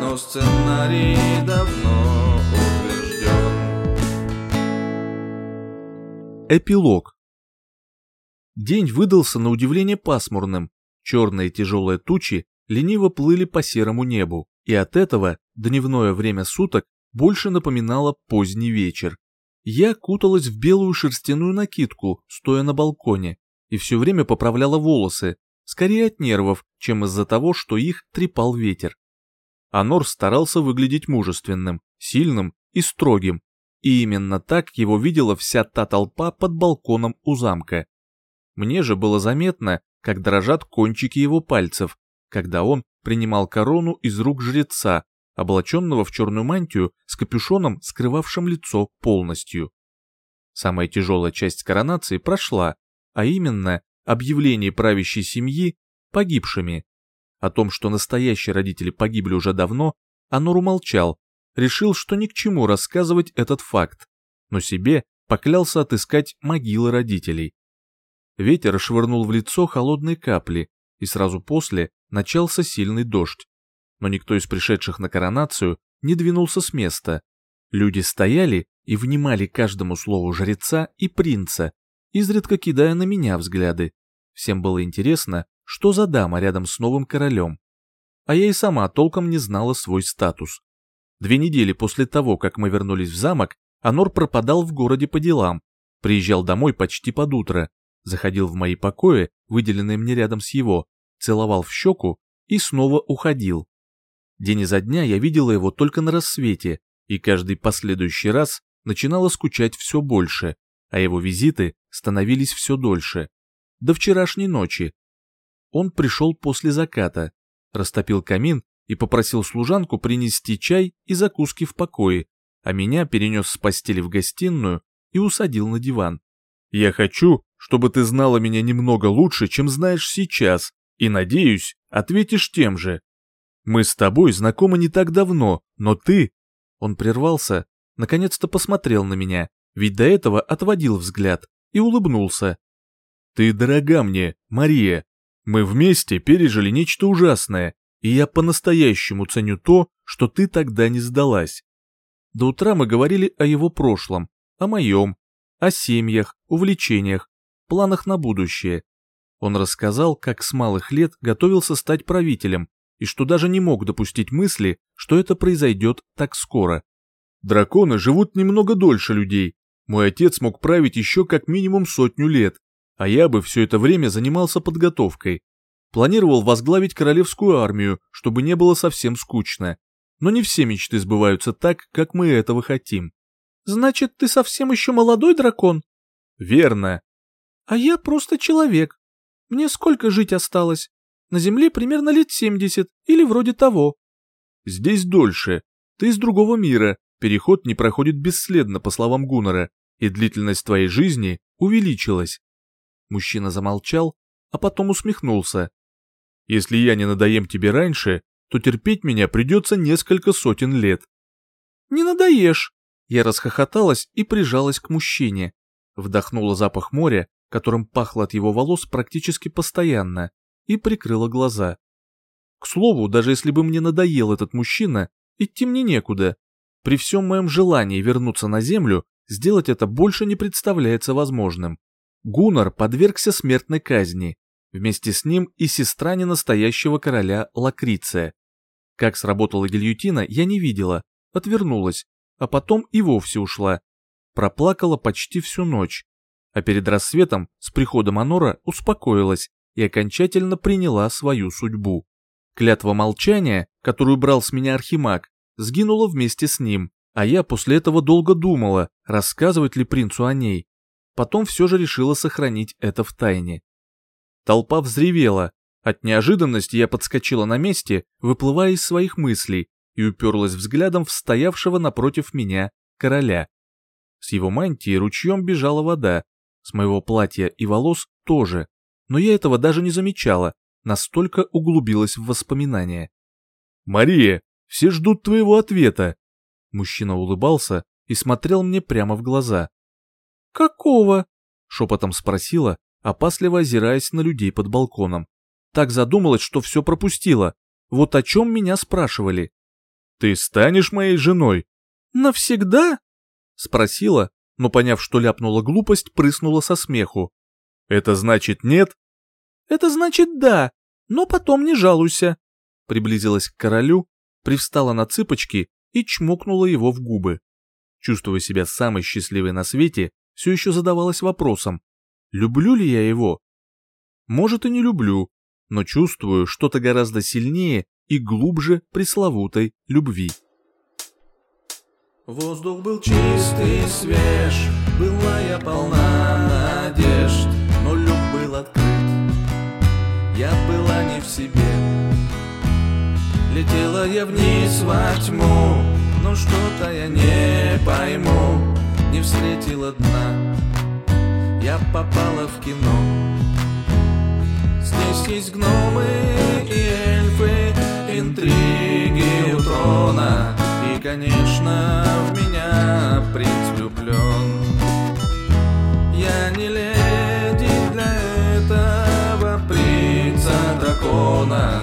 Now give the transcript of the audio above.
но сценарий давно утвержден. Эпилог День выдался на удивление пасмурным. Черные тяжелые тучи лениво плыли по серому небу, и от этого дневное время суток больше напоминало поздний вечер. Я куталась в белую шерстяную накидку, стоя на балконе, и все время поправляла волосы, скорее от нервов, чем из-за того, что их трепал ветер. Анор старался выглядеть мужественным, сильным и строгим, и именно так его видела вся та толпа под балконом у замка. Мне же было заметно, как дрожат кончики его пальцев, когда он принимал корону из рук жреца, облаченного в черную мантию с капюшоном, скрывавшим лицо полностью. Самая тяжелая часть коронации прошла, а именно объявление правящей семьи погибшими. О том, что настоящие родители погибли уже давно, Анур умолчал, решил, что ни к чему рассказывать этот факт, но себе поклялся отыскать могилы родителей. Ветер швырнул в лицо холодные капли, и сразу после начался сильный дождь. Но никто из пришедших на коронацию не двинулся с места. Люди стояли и внимали каждому слову жреца и принца, изредка кидая на меня взгляды. Всем было интересно, что за дама рядом с новым королем. А я и сама толком не знала свой статус. Две недели после того, как мы вернулись в замок, Анор пропадал в городе по делам, приезжал домой почти под утро, заходил в мои покои, выделенные мне рядом с его, целовал в щеку и снова уходил. День изо дня я видела его только на рассвете, и каждый последующий раз начинала скучать все больше, а его визиты становились все дольше, до вчерашней ночи. Он пришел после заката, растопил камин и попросил служанку принести чай и закуски в покое, а меня перенес с постели в гостиную и усадил на диван. «Я хочу, чтобы ты знала меня немного лучше, чем знаешь сейчас, и, надеюсь, ответишь тем же. Мы с тобой знакомы не так давно, но ты...» Он прервался, наконец-то посмотрел на меня, ведь до этого отводил взгляд и улыбнулся. «Ты дорога мне, Мария. Мы вместе пережили нечто ужасное, и я по-настоящему ценю то, что ты тогда не сдалась. До утра мы говорили о его прошлом, о моем, о семьях, увлечениях, планах на будущее. Он рассказал, как с малых лет готовился стать правителем и что даже не мог допустить мысли, что это произойдет так скоро. Драконы живут немного дольше людей, мой отец мог править еще как минимум сотню лет, а я бы все это время занимался подготовкой. Планировал возглавить королевскую армию, чтобы не было совсем скучно. Но не все мечты сбываются так, как мы этого хотим. Значит, ты совсем еще молодой дракон? Верно. А я просто человек. Мне сколько жить осталось? На Земле примерно лет 70 или вроде того. Здесь дольше. Ты из другого мира. Переход не проходит бесследно, по словам Гуннера и длительность твоей жизни увеличилась. Мужчина замолчал, а потом усмехнулся. Если я не надоем тебе раньше, то терпеть меня придется несколько сотен лет. Не надоешь. Я расхохоталась и прижалась к мужчине. Вдохнула запах моря, которым пахло от его волос практически постоянно, и прикрыла глаза. К слову, даже если бы мне надоел этот мужчина, идти мне некуда. При всем моем желании вернуться на землю, сделать это больше не представляется возможным. Гуннар подвергся смертной казни, вместе с ним и сестра ненастоящего короля Лакриция. Как сработала гильютина, я не видела, отвернулась, а потом и вовсе ушла. Проплакала почти всю ночь, а перед рассветом с приходом Анора успокоилась и окончательно приняла свою судьбу. Клятва молчания, которую брал с меня Архимаг, сгинула вместе с ним, а я после этого долго думала, рассказывать ли принцу о ней. Потом все же решила сохранить это в тайне. Толпа взревела. От неожиданности я подскочила на месте, выплывая из своих мыслей, и уперлась взглядом в стоявшего напротив меня короля. С его мантии ручьем бежала вода, с моего платья и волос тоже, но я этого даже не замечала, настолько углубилась в воспоминания. «Мария, все ждут твоего ответа», Мужчина улыбался и смотрел мне прямо в глаза. «Какого?» — шепотом спросила, опасливо озираясь на людей под балконом. Так задумалась, что все пропустила. Вот о чем меня спрашивали. «Ты станешь моей женой?» «Навсегда?» — спросила, но, поняв, что ляпнула глупость, прыснула со смеху. «Это значит нет?» «Это значит да, но потом не жалуйся», — приблизилась к королю, привстала на цыпочки и чмокнула его в губы. Чувствуя себя самой счастливой на свете, все еще задавалась вопросом, люблю ли я его? Может и не люблю, но чувствую что-то гораздо сильнее и глубже пресловутой любви. Воздух был чистый и свеж, была я полна надежд, но люк был открыт. Я была не в себе. Летела я вниз во тьму, но что-то я не пойму, не встретила дна. Я попала в кино. Здесь есть гномы и эльфы, интриги у трона, и, конечно, в меня принц влюблен. Я не леди для этого принца дракона,